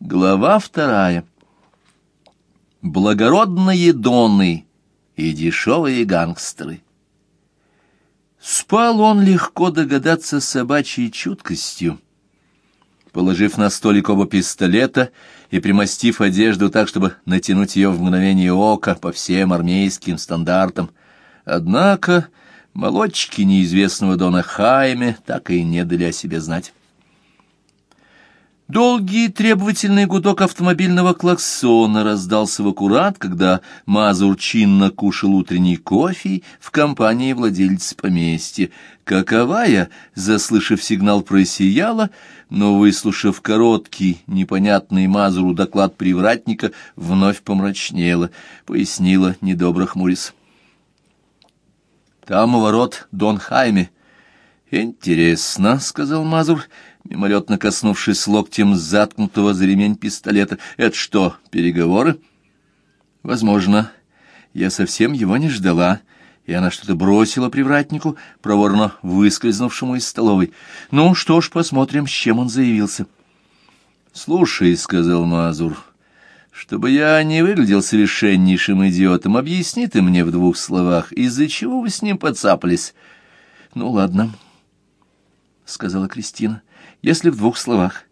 Глава вторая. Благородные доны и дешевые гангстеры. Спал он легко догадаться собачьей чуткостью. Положив на столик оба пистолета и примостив одежду так, чтобы натянуть ее в мгновение ока по всем армейским стандартам. Однако молодчики неизвестного Дона Хайме так и не дали о себе знать. Долгий требовательный гудок автомобильного клаксона раздался в аккурат, когда Мазур чинно кушал утренний кофе в компании владельца поместья. Каковая, заслышав сигнал, просияла, но, выслушав короткий, непонятный Мазуру доклад привратника, вновь помрачнела, пояснила недобро хмурис. «Там у ворот Дон Хайме». «Интересно», — сказал Мазур, — мимолетно коснувшись локтем заткнутого за ремень пистолета. «Это что, переговоры?» «Возможно. Я совсем его не ждала» и она что-то бросила привратнику, проворно выскользнувшему из столовой. «Ну что ж, посмотрим, с чем он заявился». «Слушай», — сказал Мазур, — «чтобы я не выглядел совершеннейшим идиотом, объясни ты мне в двух словах, из-за чего вы с ним подцапались». «Ну, ладно», — сказала Кристина если в двух словах.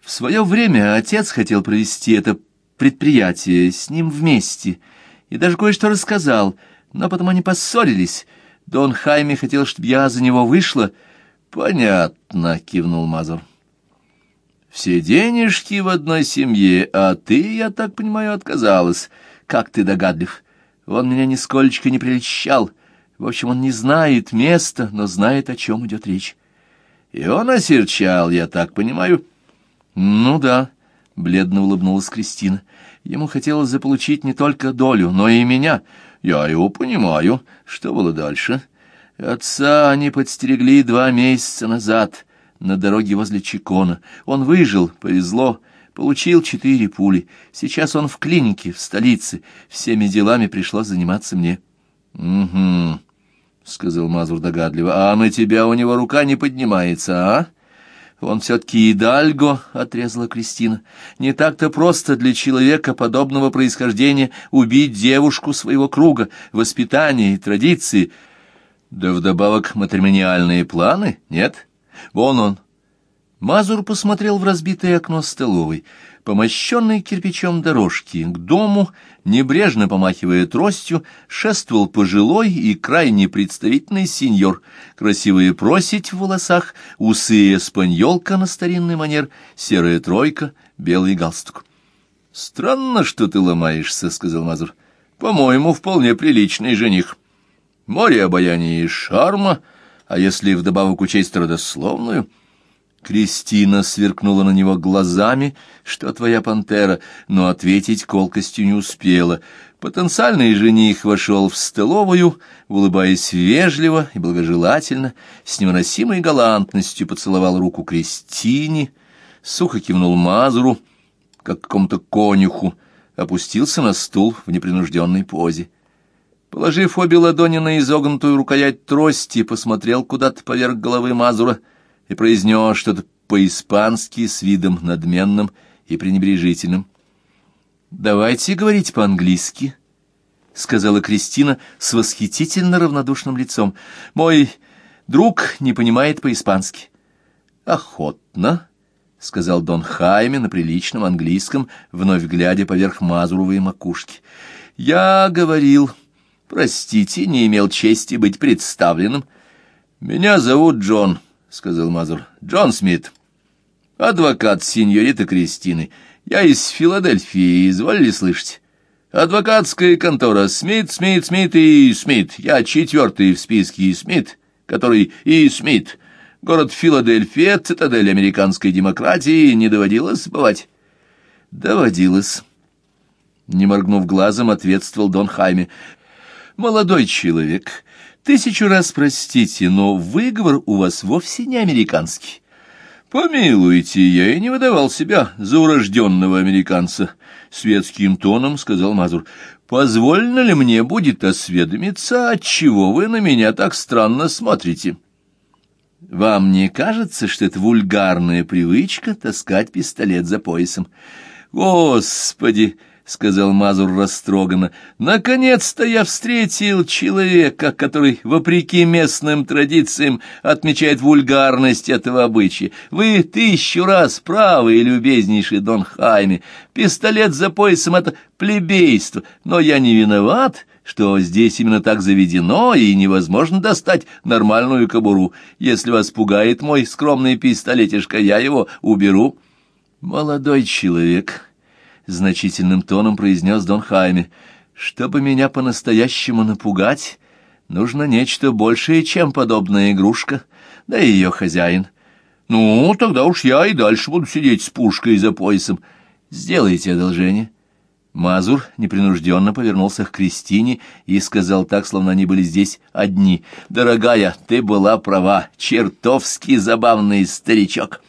В свое время отец хотел провести это предприятие с ним вместе и даже кое-что рассказал, но потом они поссорились. Дон Хайме хотел, чтобы я за него вышла. «Понятно», — кивнул Мазур. «Все денежки в одной семье, а ты, я так понимаю, отказалась. Как ты догадлив. Он меня нисколько не прельщал. В общем, он не знает места, но знает, о чем идет речь». И он осерчал, я так понимаю. Ну да, бледно улыбнулась Кристина. Ему хотелось заполучить не только долю, но и меня. Я его понимаю. Что было дальше? Отца они подстерегли два месяца назад на дороге возле Чикона. Он выжил, повезло, получил четыре пули. Сейчас он в клинике, в столице. Всеми делами пришлось заниматься мне. Угу. — сказал Мазур догадливо, — а на тебя у него рука не поднимается, а? Он все-таки идальго, — отрезала Кристина. Не так-то просто для человека подобного происхождения убить девушку своего круга, воспитания и традиции. Да вдобавок матримониальные планы, нет? Вон он. Мазур посмотрел в разбитое окно столовой по мощенной кирпичом дорожке к дому, небрежно помахивая тростью, шествовал пожилой и крайне представительный сеньор, красивые просить в волосах, усы эспаньолка на старинный манер, серая тройка, белый галстук. — Странно, что ты ломаешься, — сказал Мазур. — По-моему, вполне приличный жених. Море обаяния и шарма, а если вдобавок учесть родословную... Кристина сверкнула на него глазами, что твоя пантера, но ответить колкостью не успела. Потенциальный жених вошел в столовую, улыбаясь вежливо и благожелательно, с невыносимой галантностью поцеловал руку Кристине, сухо кивнул Мазуру, как какому-то конюху, опустился на стул в непринужденной позе. Положив обе ладони на изогнутую рукоять трости, посмотрел куда-то поверх головы Мазура — и произнес что-то по-испански с видом надменным и пренебрежительным. «Давайте говорить по-английски», — сказала Кристина с восхитительно равнодушным лицом. «Мой друг не понимает по-испански». «Охотно», — сказал Дон Хайме на приличном английском, вновь глядя поверх мазуровой макушки. «Я говорил...» «Простите, не имел чести быть представленным. Меня зовут Джон». — сказал Мазур. — Джон Смит, адвокат сеньориты Кристины. Я из Филадельфии, изволили слышать? Адвокатская контора Смит, Смит, Смит и Смит. Я четвертый в списке Смит, который и Смит. Город Филадельфия, цитадель американской демократии, не доводилось бывать? — Доводилось. Не моргнув глазом, ответствовал Дон Хайме. — Молодой человек, Тысячу раз простите, но выговор у вас вовсе не американский. Помилуйте, я и не выдавал себя за урожденного американца, — светским тоном сказал Мазур. Позволено ли мне будет осведомиться, отчего вы на меня так странно смотрите? Вам не кажется, что это вульгарная привычка таскать пистолет за поясом? Господи! — сказал Мазур растроганно. — Наконец-то я встретил человека, который, вопреки местным традициям, отмечает вульгарность этого обычая. Вы тысячу раз правы, любезнейший Дон Хайме. Пистолет за поясом — это плебейство, но я не виноват, что здесь именно так заведено, и невозможно достать нормальную кобуру. Если вас пугает мой скромный пистолетишка, я его уберу. — Молодой человек, — значительным тоном произнес Дон Хайме. «Чтобы меня по-настоящему напугать, нужно нечто большее, чем подобная игрушка, да и ее хозяин. Ну, тогда уж я и дальше буду сидеть с пушкой за поясом. Сделайте одолжение». Мазур непринужденно повернулся к Кристине и сказал так, словно они были здесь одни. «Дорогая, ты была права, чертовски забавный старичок».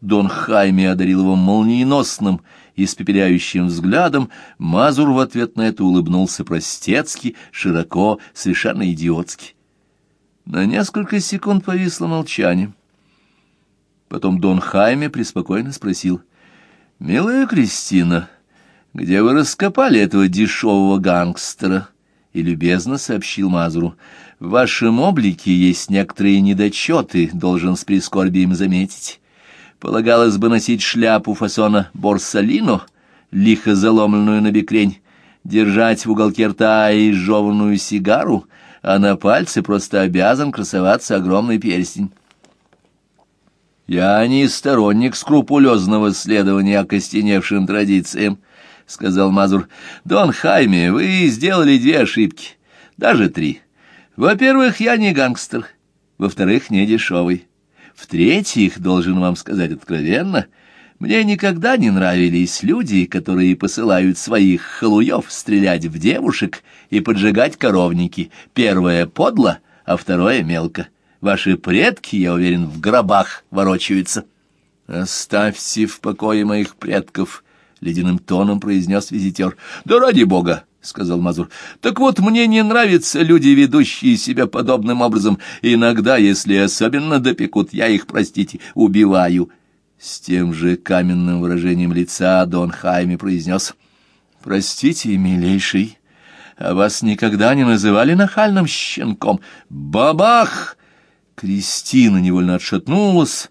Дон Хайме одарил его молниеносным испепеляющим взглядом, Мазур в ответ на это улыбнулся простецки, широко, совершенно идиотски. На несколько секунд повисло молчание. Потом Дон Хайме преспокойно спросил, «Милая Кристина, где вы раскопали этого дешевого гангстера?» И любезно сообщил Мазуру, «В вашем облике есть некоторые недочеты, должен с прискорбием заметить». Полагалось бы носить шляпу фасона борсалино, лихо заломленную на бекрень, держать в уголке рта изжеванную сигару, а на пальце просто обязан красоваться огромный перстень. «Я не сторонник скрупулезного следования окостеневшим традициям», — сказал Мазур. «Дон Хайме, вы сделали две ошибки, даже три. Во-первых, я не гангстер, во-вторых, не дешевый. В-третьих, должен вам сказать откровенно, мне никогда не нравились люди, которые посылают своих халуев стрелять в девушек и поджигать коровники. Первое подло, а второе мелко. Ваши предки, я уверен, в гробах ворочаются. «Оставьте в покое моих предков», — ледяным тоном произнес визитер. «Да ради бога! — сказал Мазур. — Так вот, мне не нравятся люди, ведущие себя подобным образом. Иногда, если особенно допекут, я их, простите, убиваю. С тем же каменным выражением лица Дон Хайме произнес. — Простите, милейший, а вас никогда не называли нахальным щенком? Бабах! Кристина невольно отшатнулась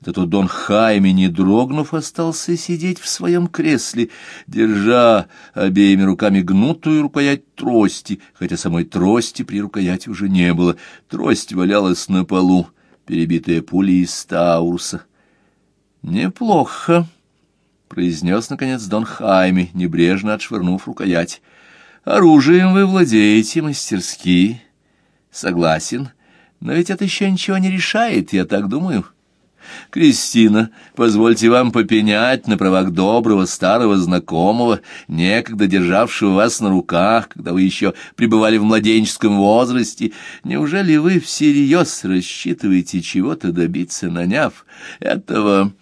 Зато Дон Хайме, не дрогнув, остался сидеть в своем кресле, держа обеими руками гнутую рукоять трости, хотя самой трости при рукояти уже не было. Трость валялась на полу, перебитая пулей из Тауруса. «Неплохо», — произнес, наконец, Дон Хайме, небрежно отшвырнув рукоять. «Оружием вы владеете мастерски. Согласен, но ведь это еще ничего не решает, я так думаю». Кристина, позвольте вам попенять на правах доброго старого знакомого, некогда державшего вас на руках, когда вы еще пребывали в младенческом возрасте. Неужели вы всерьез рассчитываете чего-то добиться, наняв этого?»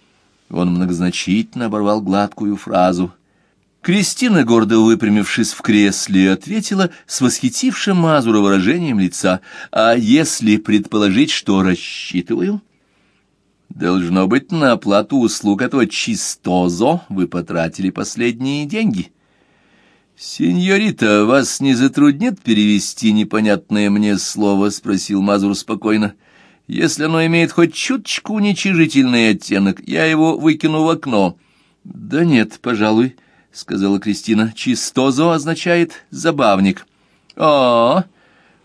Он многозначительно оборвал гладкую фразу. Кристина, гордо выпрямившись в кресле, ответила с восхитившим Мазура выражением лица, «А если предположить, что рассчитываю?» Должно быть, на оплату услуг этого чистозо вы потратили последние деньги. «Сеньорита, вас не затруднит перевести непонятное мне слово?» — спросил Мазур спокойно. «Если оно имеет хоть чуточку уничижительный оттенок, я его выкину в окно». «Да нет, пожалуй», — сказала Кристина. «Чистозо означает забавник». «А,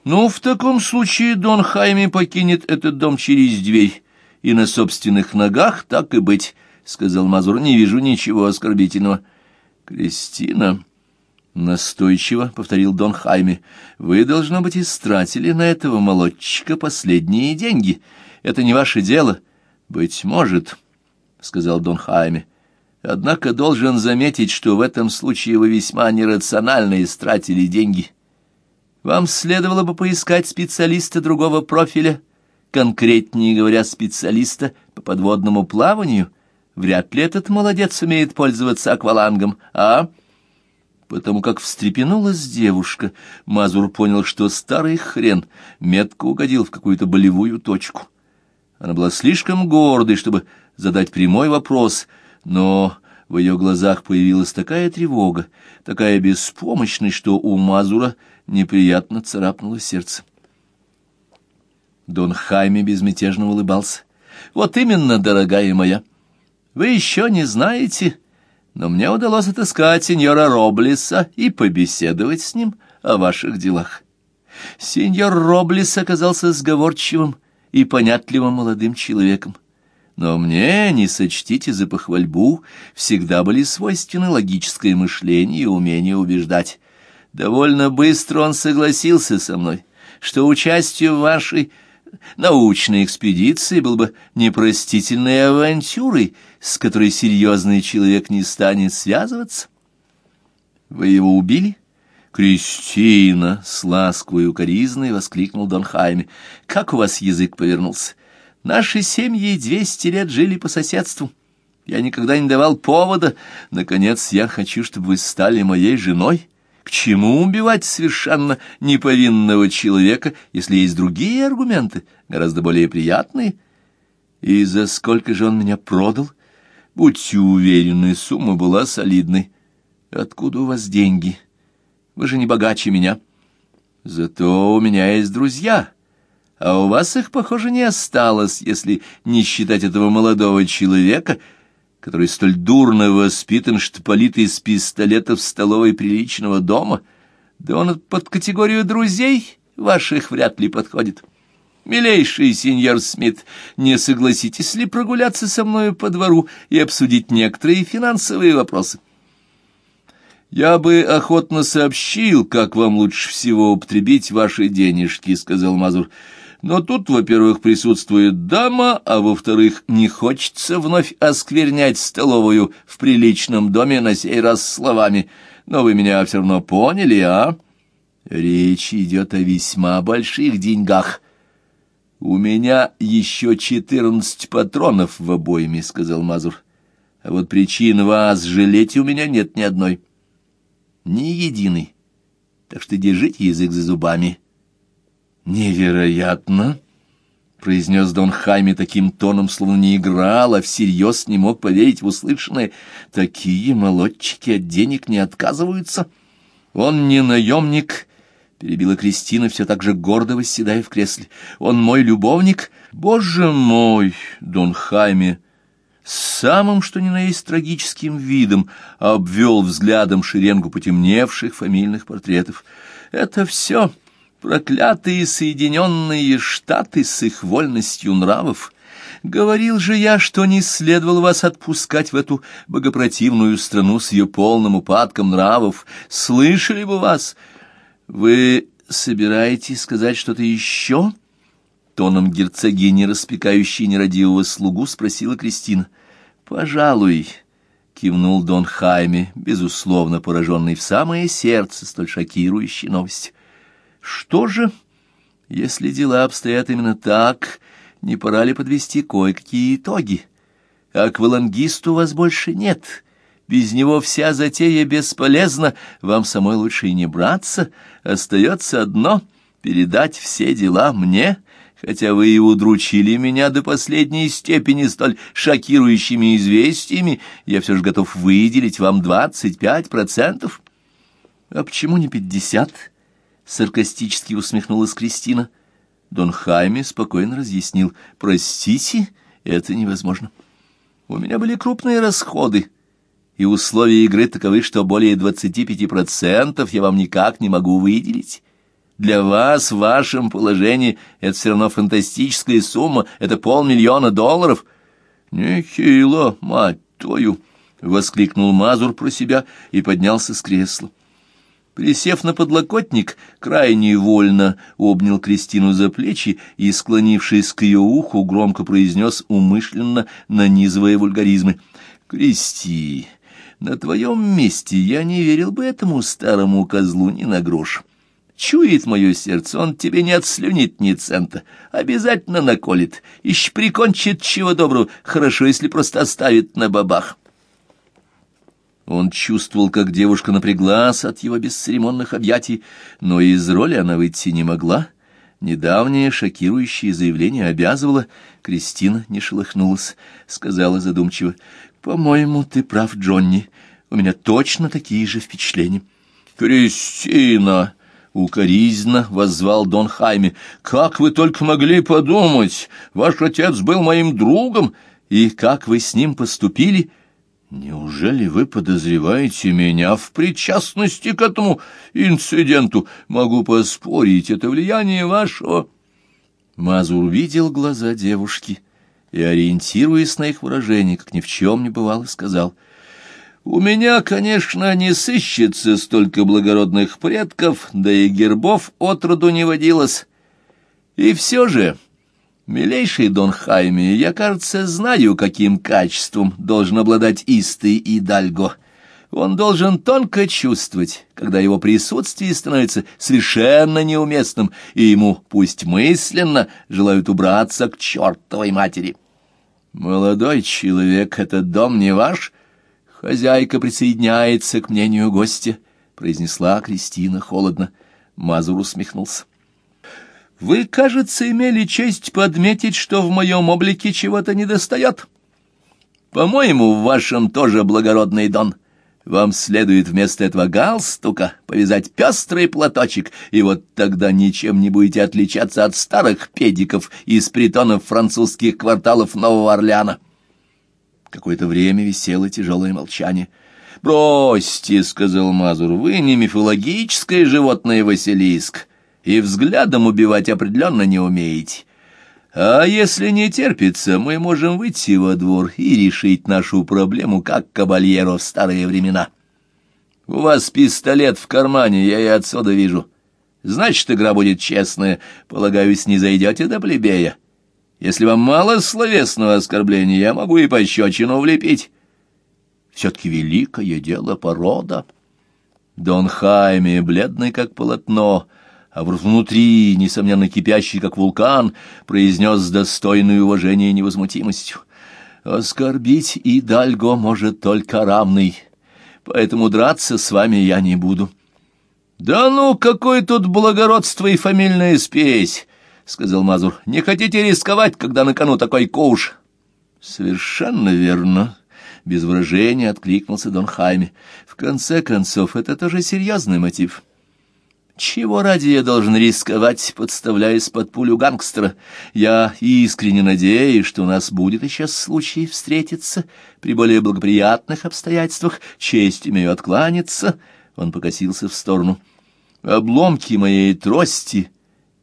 ну, в таком случае Дон Хайме покинет этот дом через дверь» и на собственных ногах, так и быть, — сказал Мазур, — не вижу ничего оскорбительного. — Кристина, — настойчиво повторил Дон Хайме, — вы, должно быть, истратили на этого молодчика последние деньги. Это не ваше дело. — Быть может, — сказал Дон Хайме. — Однако должен заметить, что в этом случае вы весьма нерационально истратили деньги. Вам следовало бы поискать специалиста другого профиля, — конкретнее говоря, специалиста по подводному плаванию, вряд ли этот молодец умеет пользоваться аквалангом, а... Потому как встрепенулась девушка, Мазур понял, что старый хрен метко угодил в какую-то болевую точку. Она была слишком гордой, чтобы задать прямой вопрос, но в ее глазах появилась такая тревога, такая беспомощность, что у Мазура неприятно царапнуло сердце. Дон Хайме безмятежно улыбался. «Вот именно, дорогая моя, вы еще не знаете, но мне удалось отыскать сеньора Роблеса и побеседовать с ним о ваших делах. Сеньор Роблес оказался сговорчивым и понятливым молодым человеком. Но мне, не сочтите за похвальбу, всегда были свойственны логическое мышление и умение убеждать. Довольно быстро он согласился со мной, что участие в вашей научной экспедиции было бы непростительной авантюрой, с которой серьезный человек не станет связываться. Вы его убили? Кристина, с ласковой укоризной воскликнул Дон Хайме. Как у вас язык повернулся? Наши семьи двести лет жили по соседству. Я никогда не давал повода. Наконец, я хочу, чтобы вы стали моей женой. К чему убивать совершенно неповинного человека, если есть другие аргументы, гораздо более приятные? И за сколько же он меня продал? Будьте уверены, сумма была солидной. Откуда у вас деньги? Вы же не богаче меня. Зато у меня есть друзья, а у вас их, похоже, не осталось, если не считать этого молодого человека — который столь дурно воспитан, что палит из пистолета в столовой приличного дома, да он под категорию друзей ваших вряд ли подходит. Милейший сеньор Смит, не согласитесь ли прогуляться со мною по двору и обсудить некоторые финансовые вопросы? «Я бы охотно сообщил, как вам лучше всего употребить ваши денежки», — сказал Мазур. Но тут, во-первых, присутствует дама, а во-вторых, не хочется вновь осквернять столовую в приличном доме на сей раз словами. Но вы меня все равно поняли, а? Речь идет о весьма больших деньгах. У меня еще четырнадцать патронов в обойме, — сказал Мазур. А вот причин вас жалеть у меня нет ни одной. Ни единой. Так что держите язык за зубами. — «Невероятно!» — произнес Дон Хайме таким тоном, словно не играл, а всерьез не мог поверить в услышанное. «Такие молодчики от денег не отказываются. Он не наемник!» — перебила Кристина, все так же гордо восседая в кресле. «Он мой любовник? Боже мой!» — Дон Хайме с самым что ни на есть трагическим видом обвел взглядом шеренгу потемневших фамильных портретов. «Это все...» Проклятые Соединенные Штаты с их вольностью нравов! Говорил же я, что не следовало вас отпускать в эту богопротивную страну с ее полным упадком нравов. Слышали бы вас? Вы собираетесь сказать что-то еще?» Тоном герцогини, распекающей нерадивого слугу, спросила Кристина. «Пожалуй», — кивнул Дон Хайме, безусловно пораженный в самое сердце столь шокирующей новостью. Что же, если дела обстоят именно так, не пора ли подвести кое-какие итоги? Аквалангисту вас больше нет. Без него вся затея бесполезна, вам самой лучше и не браться. Остается одно — передать все дела мне, хотя вы и удручили меня до последней степени столь шокирующими известиями, я все же готов выделить вам двадцать пять процентов. А почему не пятьдесят? Саркастически усмехнулась Кристина. Дон Хайме спокойно разъяснил. «Простите, это невозможно. У меня были крупные расходы, и условия игры таковы, что более двадцати пяти процентов я вам никак не могу выделить. Для вас в вашем положении это все равно фантастическая сумма, это полмиллиона долларов». «Нехило, мать твою!» — воскликнул Мазур про себя и поднялся с кресла. Присев на подлокотник, крайне вольно обнял Кристину за плечи и, склонившись к ее уху, громко произнес умышленно, нанизывая вульгаризмы. «Кристи, на твоем месте я не верил бы этому старому козлу ни на грош. Чует мое сердце, он тебе не отслюнит ни цента, обязательно наколет, еще прикончит чего доброго, хорошо, если просто оставит на бабах». Он чувствовал, как девушка напряглась от его бесцеремонных объятий, но из роли она выйти не могла. Недавнее шокирующее заявление обязывало. Кристина не шелохнулась, сказала задумчиво. «По-моему, ты прав, Джонни. У меня точно такие же впечатления». «Кристина!» — укоризненно воззвал Дон Хайме. «Как вы только могли подумать! Ваш отец был моим другом, и как вы с ним поступили?» «Неужели вы подозреваете меня в причастности к этому инциденту? Могу поспорить, это влияние вашего...» Мазур видел глаза девушки и, ориентируясь на их выражение, как ни в чем не бывало, сказал, «У меня, конечно, не сыщется столько благородных предков, да и гербов отроду не водилось. И все же...» «Милейший Дон Хайме, я, кажется, знаю, каким качеством должен обладать истый и Дальго. Он должен тонко чувствовать, когда его присутствие становится совершенно неуместным, и ему, пусть мысленно, желают убраться к чертовой матери. Молодой человек, этот дом не ваш? Хозяйка присоединяется к мнению гостя», — произнесла Кристина холодно. Мазур усмехнулся. Вы, кажется, имели честь подметить, что в моем облике чего-то недостает. По-моему, в вашем тоже благородный дон. Вам следует вместо этого галстука повязать пестрый платочек, и вот тогда ничем не будете отличаться от старых педиков из притонов французских кварталов Нового Орлеана. Какое-то время висело тяжелое молчание. «Бросьте», — сказал Мазур, — «вы не мифологическое животное Василиск, и взглядом убивать определенно не умеете. А если не терпится, мы можем выйти во двор и решить нашу проблему, как кабальеро в старые времена. У вас пистолет в кармане, я и отсюда вижу. Значит, игра будет честная. Полагаюсь, не зайдете до плебея. Если вам мало словесного оскорбления, я могу и пощечину влепить. Все-таки великое дело порода. Дон Хайме, бледный как полотно, — а внутри, несомненно, кипящий, как вулкан, произнес с достойной уважения невозмутимостью. «Оскорбить и Дальго может только равный, поэтому драться с вами я не буду». «Да ну, какое тут благородство и фамильная спесь!» — сказал Мазур. «Не хотите рисковать, когда на кону такой куш?» «Совершенно верно», — без выражения откликнулся Дон Хайме. «В конце концов, это тоже серьезный мотив». Чего ради я должен рисковать, подставляясь под пулю гангстера? Я искренне надеюсь, что у нас будет еще случай встретиться при более благоприятных обстоятельствах. Честь имею откланяться. Он покосился в сторону. Обломки моей трости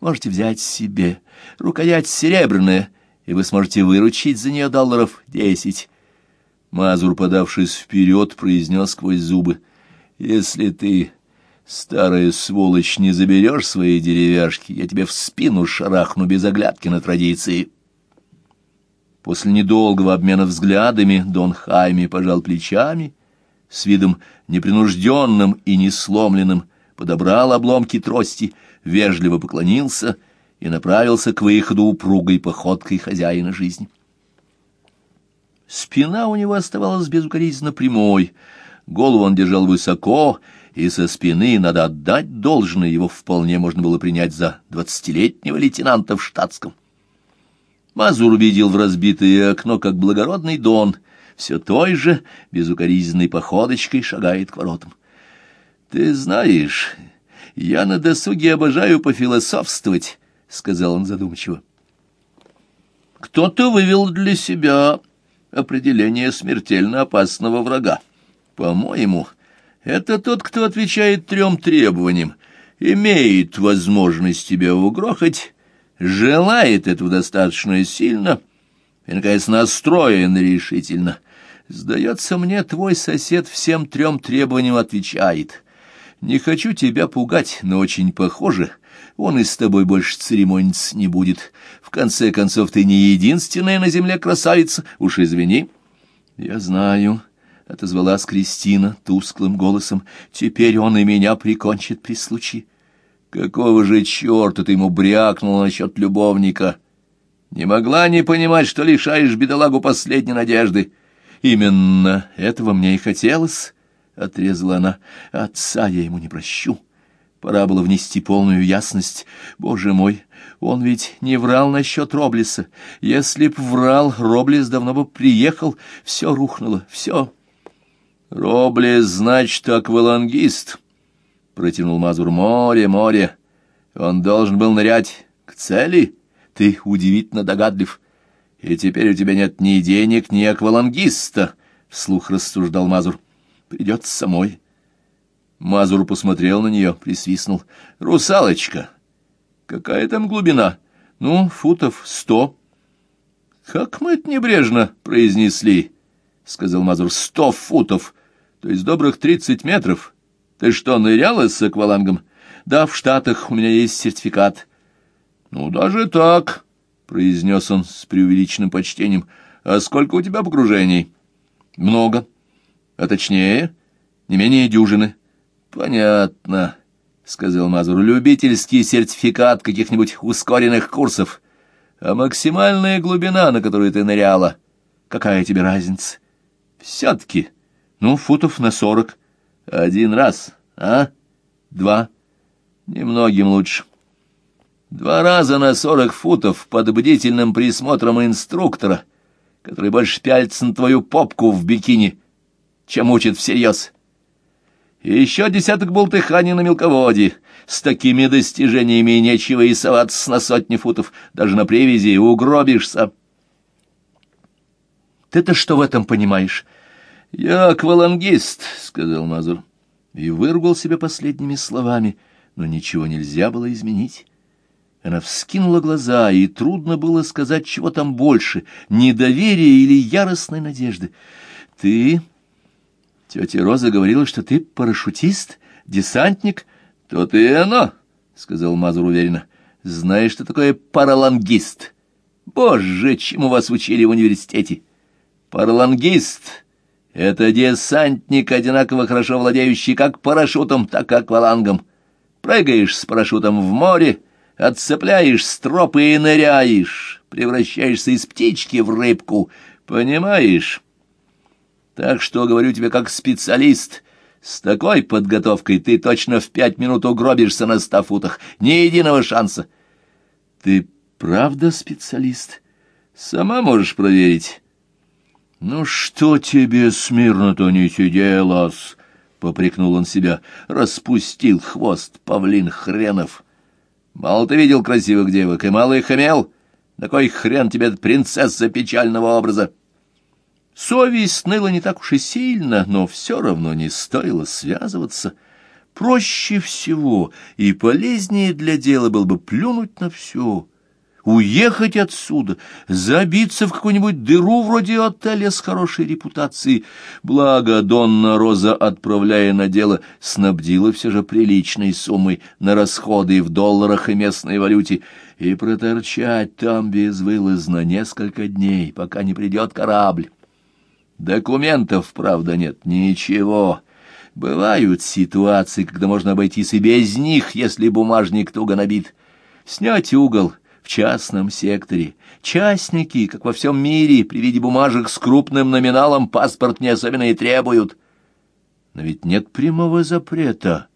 можете взять себе. Рукоять серебряная, и вы сможете выручить за нее долларов десять. Мазур, подавшись вперед, произнес сквозь зубы. «Если ты Старая сволочь, не заберешь свои деревяшки, я тебе в спину шарахну без оглядки на традиции. После недолгого обмена взглядами Дон Хайми пожал плечами, с видом непринужденным и несломленным, подобрал обломки трости, вежливо поклонился и направился к выходу упругой походкой хозяина жизни. Спина у него оставалась безукоризненно прямой, голову он держал высоко, и со спины, надо отдать должное, его вполне можно было принять за двадцатилетнего лейтенанта в штатском. Мазур видел в разбитое окно, как благородный Дон, все той же безукоризненной походочкой шагает к воротам. — Ты знаешь, я на досуге обожаю пофилософствовать, — сказал он задумчиво. — Кто-то вывел для себя определение смертельно опасного врага. По-моему, это тот, кто отвечает трем требованиям, имеет возможность тебя угрохать, желает этого достаточно сильно и, наконец, настроен решительно. Сдается мне, твой сосед всем трем требованиям отвечает. Не хочу тебя пугать, но очень похоже, он и с тобой больше церемониться не будет. В конце концов, ты не единственная на земле красавица, уж извини. Я знаю, — отозвалась Кристина тусклым голосом. — Теперь он и меня прикончит при случае. Какого же черта ты ему брякнул насчет любовника? Не могла не понимать, что лишаешь бедолагу последней надежды. Именно этого мне и хотелось, — отрезала она. Отца я ему не прощу. Пора было внести полную ясность. Боже мой, он ведь не врал насчет Роблеса. Если б врал, Роблес давно бы приехал. Все рухнуло, все. Роблес, значит, аквалангист, — протянул Мазур. Море, море. Он должен был нырять к цели. Ты удивительно догадлив. И теперь у тебя нет ни денег, ни аквалангиста, — вслух рассуждал Мазур. Придется самой. Мазур посмотрел на нее, присвистнул. «Русалочка! Какая там глубина? Ну, футов сто». «Как мы это небрежно произнесли!» — сказал Мазур. «Сто футов, то есть добрых тридцать метров. Ты что, ныряла с аквалангом?» «Да, в Штатах у меня есть сертификат». «Ну, даже так», — произнес он с преувеличенным почтением. «А сколько у тебя погружений?» «Много. А точнее, не менее дюжины». Понятно, сказал Мазур. Любительский сертификат каких-нибудь ускоренных курсов. А максимальная глубина, на которую ты ныряла, какая тебе разница? Все-таки, ну, футов на сорок. Один раз, а? Два. Немногим лучше. Два раза на сорок футов под бдительным присмотром инструктора, который больше пялится на твою попку в бикини, чем учит всерьез. И еще десяток болтыханий на мелководье. С такими достижениями нечего и соваться на сотни футов. Даже на привязи угробишься. Ты-то что в этом понимаешь? Я аквалангист, — сказал Мазур. И вырвал себя последними словами, но ничего нельзя было изменить. Она вскинула глаза, и трудно было сказать, чего там больше — недоверия или яростной надежды. «Ты Тетя Роза говорила, что ты парашютист, десантник. То-то и оно, — сказал Мазур уверенно. Знаешь, что такое паралангист? Боже, чему вас учили в университете? Паралангист — это десантник, одинаково хорошо владеющий как парашютом, так и аквалангом. Прыгаешь с парашютом в море, отцепляешь стропы и ныряешь, превращаешься из птички в рыбку, понимаешь? Так что, говорю тебе, как специалист, с такой подготовкой ты точно в пять минут угробишься на ста футах. Ни единого шанса. Ты правда специалист? Сама можешь проверить. Ну что тебе смирно-то не сиделось? — попрекнул он себя. Распустил хвост павлин хренов. Мало ты видел красивых девок, и мало их имел. На кой хрен тебе принцесса печального образа? Совесть ныла не так уж и сильно, но все равно не стоило связываться. Проще всего и полезнее для дела было бы плюнуть на все, уехать отсюда, забиться в какую-нибудь дыру вроде отеля с хорошей репутацией. Благо Донна Роза, отправляя на дело, снабдила все же приличной суммой на расходы в долларах и местной валюте, и проторчать там безвылазно несколько дней, пока не придет корабль. Документов, правда, нет, ничего. Бывают ситуации, когда можно обойтись и без них, если бумажник туго набит. Снять угол частном секторе. Частники, как во всем мире, при виде бумажек с крупным номиналом паспорт не особенно и требуют. Но ведь нет прямого запрета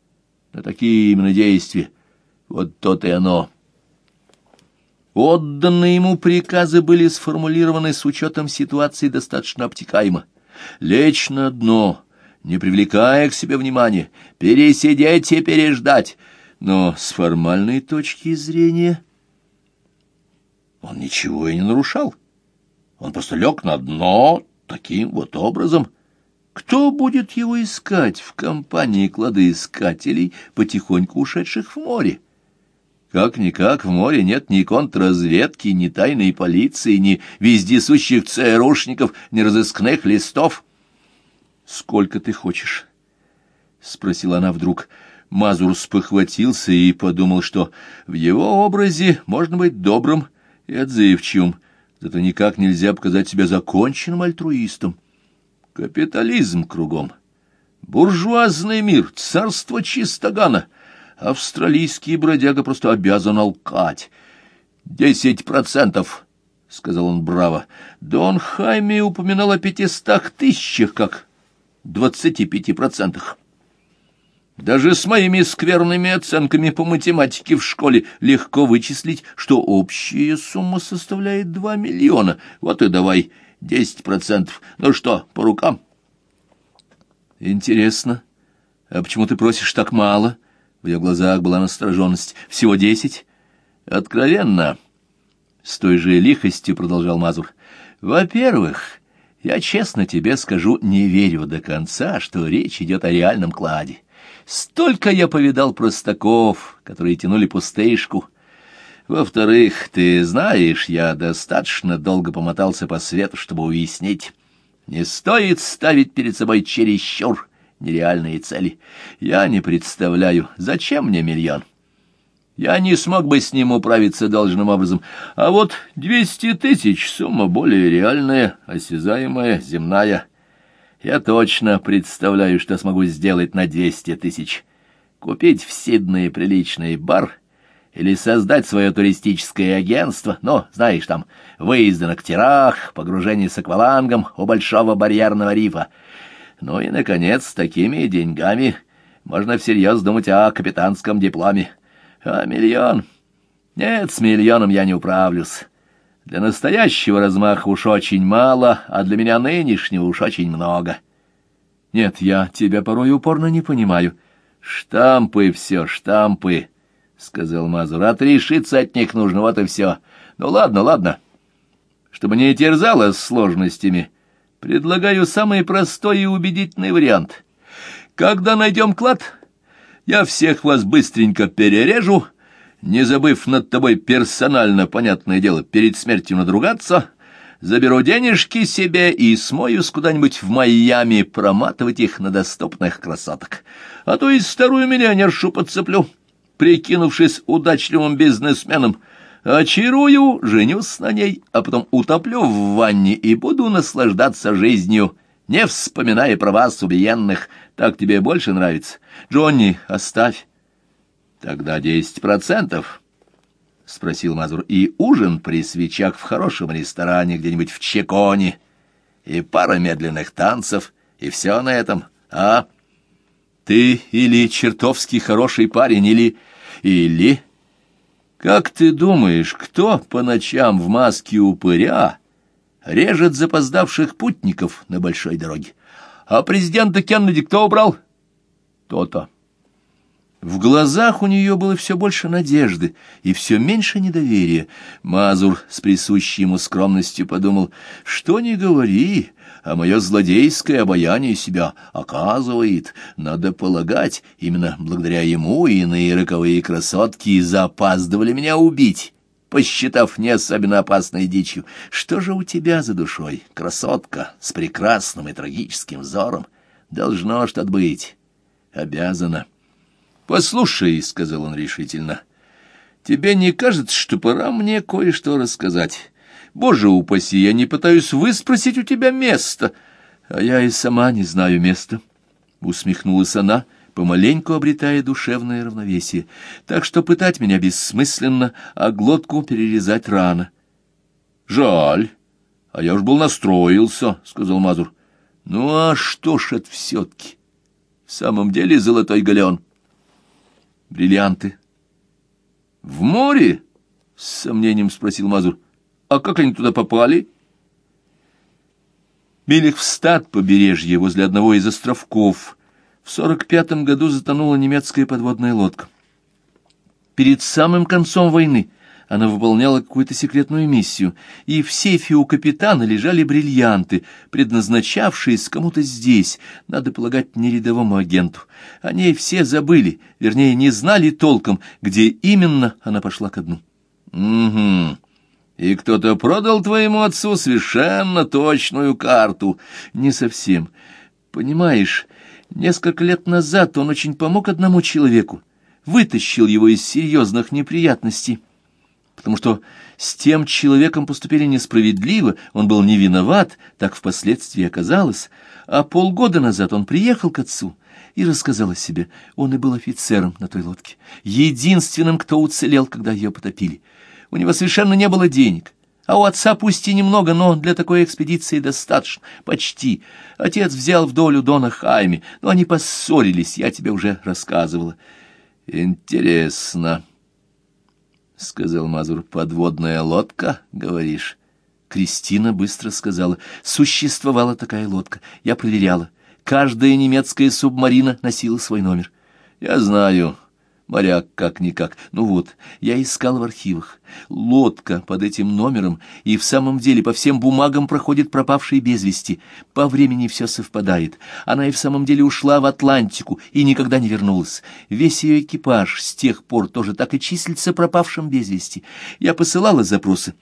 на такие именно действия. Вот то-то и оно. Отданные ему приказы были сформулированы с учетом ситуации достаточно обтекаемо. Лечь на дно, не привлекая к себе внимания, пересидеть и переждать. Но с формальной точки зрения он ничего и не нарушал. Он просто лег на дно таким вот образом. Кто будет его искать в компании кладоискателей, потихоньку ушедших в море? Как-никак в море нет ни контрразведки, ни тайной полиции, ни вездесущих ЦРУшников, ни разыскных листов. — Сколько ты хочешь? — спросила она вдруг. Мазур спохватился и подумал, что в его образе можно быть добрым и отзывчивым, зато никак нельзя показать себя законченным альтруистом. Капитализм кругом. Буржуазный мир, царство чистогана — Австралийский бродяга просто обязан алкать. «Десять процентов», — сказал он браво. Дон Хайме упоминал о пятистах тысячах, как двадцати пяти процентах. Даже с моими скверными оценками по математике в школе легко вычислить, что общая сумма составляет два миллиона. Вот и давай десять процентов. Ну что, по рукам? Интересно. А почему ты просишь так мало? В ее глазах была настороженность. Всего десять? Откровенно. С той же лихостью продолжал Мазур. Во-первых, я честно тебе скажу, не верю до конца, что речь идет о реальном кладе. Столько я повидал простаков, которые тянули пустышку. Во-вторых, ты знаешь, я достаточно долго помотался по свету, чтобы уяснить. Не стоит ставить перед собой чересчур нереальные цели. Я не представляю, зачем мне миллион. Я не смог бы с ним управиться должным образом. А вот двести тысяч — сумма более реальная, осязаемая, земная — я точно представляю, что смогу сделать на двести тысяч. Купить в Сиднее приличный бар или создать свое туристическое агентство, ну, знаешь, там, выезды на катерах, погружение с аквалангом у Большого барьерного рифа. Ну и, наконец, с такими деньгами можно всерьез думать о капитанском дипломе. А миллион? Нет, с миллионом я не управлюсь. Для настоящего размаха уж очень мало, а для меня нынешнего уж очень много. Нет, я тебя порой упорно не понимаю. Штампы все, штампы, — сказал Мазур. Отрешиться от них нужно, вот и все. Ну ладно, ладно. Чтобы не терзало с сложностями, предлагаю самый простой и убедительный вариант. Когда найдем клад, я всех вас быстренько перережу, — не забыв над тобой персонально, понятное дело, перед смертью надругаться, заберу денежки себе и смоюсь куда-нибудь в Майами проматывать их на доступных красоток. А то и старую миллионершу подцеплю, прикинувшись удачливым бизнесменом, очарую, женюсь на ней, а потом утоплю в ванне и буду наслаждаться жизнью, не вспоминая про вас, убиенных. Так тебе больше нравится? Джонни, оставь. Тогда десять процентов, — спросил Мазур, — и ужин при свечах в хорошем ресторане где-нибудь в Чеконе, и пара медленных танцев, и все на этом, а? Ты или чертовски хороший парень, или... или... Как ты думаешь, кто по ночам в маске упыря режет запоздавших путников на большой дороге? А президента Кеннеди кто убрал? То-то. В глазах у нее было все больше надежды и все меньше недоверия. Мазур с присущей ему скромностью подумал, что не говори, а мое злодейское обаяние себя оказывает. Надо полагать, именно благодаря ему иные роковые красотки запаздывали меня убить, посчитав не особенно опасной дичью. Что же у тебя за душой, красотка с прекрасным и трагическим взором? Должно что-то быть. Обязано. «Послушай», — сказал он решительно, — «тебе не кажется, что пора мне кое-что рассказать? Боже упаси, я не пытаюсь выспросить у тебя место, а я и сама не знаю места», — усмехнулась она, помаленьку обретая душевное равновесие, «так что пытать меня бессмысленно, а глотку перерезать рано». «Жаль, а я уж был настроился», — сказал Мазур. «Ну а что ж это все-таки? В самом деле золотой галеон» бриллианты. — В море? — с сомнением спросил Мазур. — А как они туда попали? Милях в стад побережье возле одного из островков. В сорок пятом году затонула немецкая подводная лодка. Перед самым концом войны она выполняла какую-то секретную миссию, и в сейфе у капитана лежали бриллианты, предназначавшиеся кому-то здесь, надо полагать, не рядовому агенту. О ней все забыли, вернее, не знали толком, где именно она пошла ко дну. «Угу. И кто-то продал твоему отцу совершенно точную карту?» «Не совсем. Понимаешь, несколько лет назад он очень помог одному человеку, вытащил его из серьезных неприятностей» потому что с тем человеком поступили несправедливо, он был не виноват, так впоследствии оказалось, а полгода назад он приехал к отцу и рассказал о себе. Он и был офицером на той лодке, единственным, кто уцелел, когда ее потопили. У него совершенно не было денег, А у отца пусть и немного, но для такой экспедиции достаточно. Почти. Отец взял в долю Дона Хайми, но они поссорились, я тебе уже рассказывала. Интересно, — сказал Мазур. Подводная лодка, говоришь? Кристина быстро сказала. Существовала такая лодка. Я проверяла. Каждая немецкая субмарина носила свой номер. Я знаю. Моряк как-никак. Ну вот, я искал в архивах. Лодка под этим номером, и в самом деле по всем бумагам проходит пропавшие без вести. По времени все совпадает. Она и в самом деле ушла в Атлантику и никогда не вернулась. Весь ее экипаж с тех пор тоже так и числится пропавшим без вести. Я посылала запросы.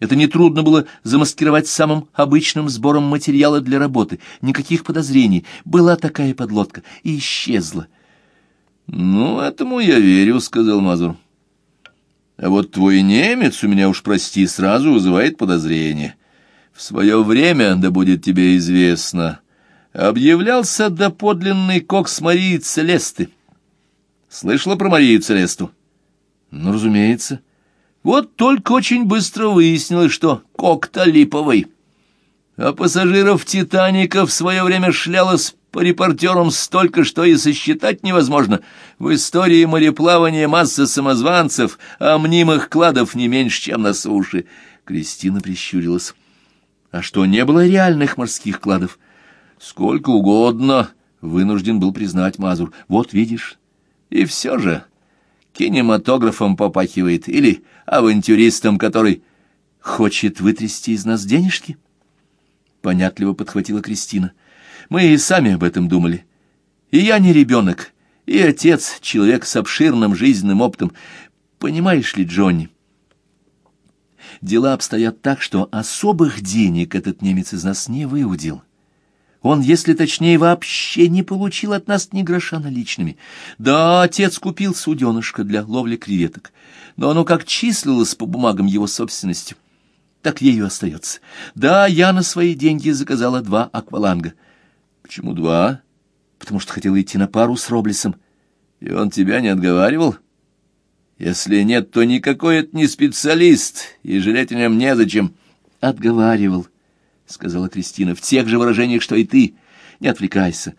Это нетрудно было замаскировать самым обычным сбором материала для работы. Никаких подозрений. Была такая подлодка и исчезла. «Ну, этому я верю», — сказал Мазур. «А вот твой немец, у меня уж, прости, сразу вызывает подозрение. В свое время, да будет тебе известно, объявлялся доподлинный кокс Марии Целесты. Слышала про Марию Целесту?» «Ну, разумеется». Вот только очень быстро выяснилось, что кок-то липовый. А пассажиров «Титаника» в свое время шлялось по репортерам столько, что и сосчитать невозможно. В истории мореплавания масса самозванцев, а мнимых кладов не меньше, чем на суше. Кристина прищурилась. А что, не было реальных морских кладов? Сколько угодно, вынужден был признать Мазур. Вот видишь. И все же кинематографом попахивает или авантюристом, который хочет вытрясти из нас денежки. Понятливо подхватила Кристина. Мы и сами об этом думали. И я не ребенок, и отец, человек с обширным жизненным опытом. Понимаешь ли, Джонни, дела обстоят так, что особых денег этот немец из нас не выудил. Он, если точнее, вообще не получил от нас ни гроша наличными. Да, отец купил суденышко для ловли креветок, но оно как числилось по бумагам его собственностью, так ею остается. Да, я на свои деньги заказала два акваланга — Почему два? Потому что хотела идти на пару с Роблесом. И он тебя не отговаривал? Если нет, то никакой это не специалист, и жалеть о нем незачем. Отговаривал, — сказала Кристина, — в тех же выражениях, что и ты. Не отвлекайся.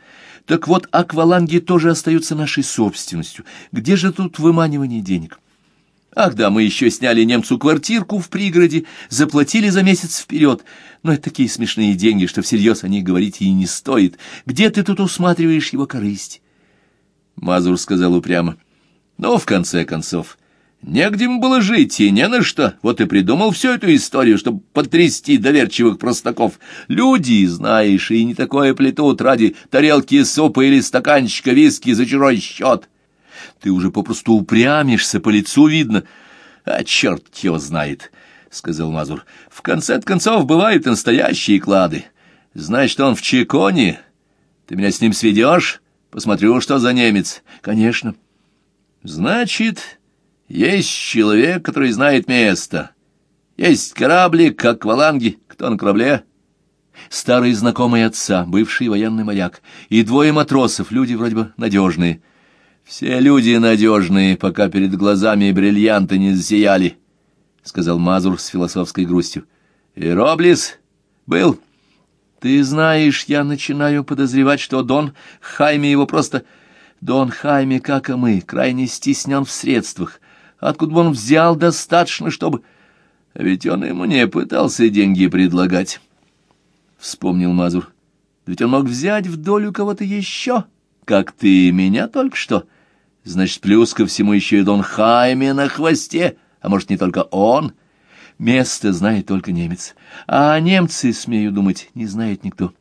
Так вот, акваланги тоже остаются нашей собственностью. Где же тут выманивание денег? Ах да, мы еще сняли немцу квартирку в пригороде, заплатили за месяц вперед. Но это такие смешные деньги, что всерьез о них говорить и не стоит. Где ты тут усматриваешь его корысть? Мазур сказал упрямо. Ну, в конце концов, негде ему было жить и не на что. Вот и придумал всю эту историю, чтобы потрясти доверчивых простаков. Люди, знаешь, и не такое плетут ради тарелки супа или стаканчика виски за чужой счет. Ты уже попросту упрямишься, по лицу видно. А черт его знает, — сказал Мазур. В конце концов, бывают настоящие клады. Значит, он в Чеконе. Ты меня с ним сведешь? Посмотрю, что за немец. Конечно. Значит, есть человек, который знает место. Есть кораблик, как акваланги. Кто на корабле? Старый знакомый отца, бывший военный моряк, и двое матросов, люди вроде бы надежные. Все люди надежные, пока перед глазами бриллианты не засияли, — сказал Мазур с философской грустью. — И Роблис был. Ты знаешь, я начинаю подозревать, что Дон Хайме его просто... Дон Хайме, как и мы, крайне стеснен в средствах. Откуда бы он взял достаточно, чтобы... А ведь он ему не пытался деньги предлагать, — вспомнил Мазур. Ведь он мог взять в долю кого-то еще, как ты меня только что. Значит, плюс ко всему еще и Дон Хайме на хвосте, а может, не только он. Место знает только немец, а немцы, смею думать, не знает никто.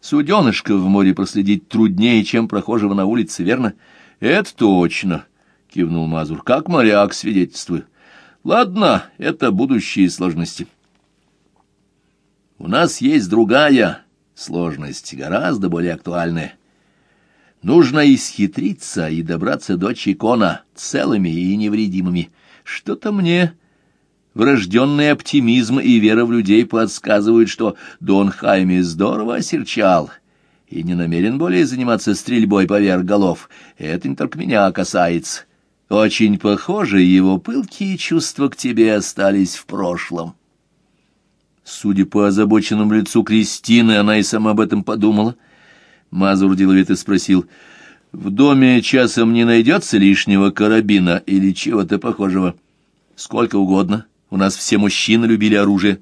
Суденышко в море проследить труднее, чем прохожего на улице, верно? Это точно, — кивнул Мазур, — как моряк свидетельствую. Ладно, это будущие сложности. У нас есть другая сложность, гораздо более актуальная. Нужно исхитриться и добраться до Чикона целыми и невредимыми. Что-то мне врожденный оптимизм и вера в людей подсказывают, что Дон Хайме здорово осерчал и не намерен более заниматься стрельбой поверх голов. Это не только меня касается. Очень похоже, его пылкие чувства к тебе остались в прошлом». Судя по озабоченному лицу Кристины, она и сама об этом подумала. Мазур деловито спросил, «В доме часом не найдется лишнего карабина или чего-то похожего?» «Сколько угодно. У нас все мужчины любили оружие».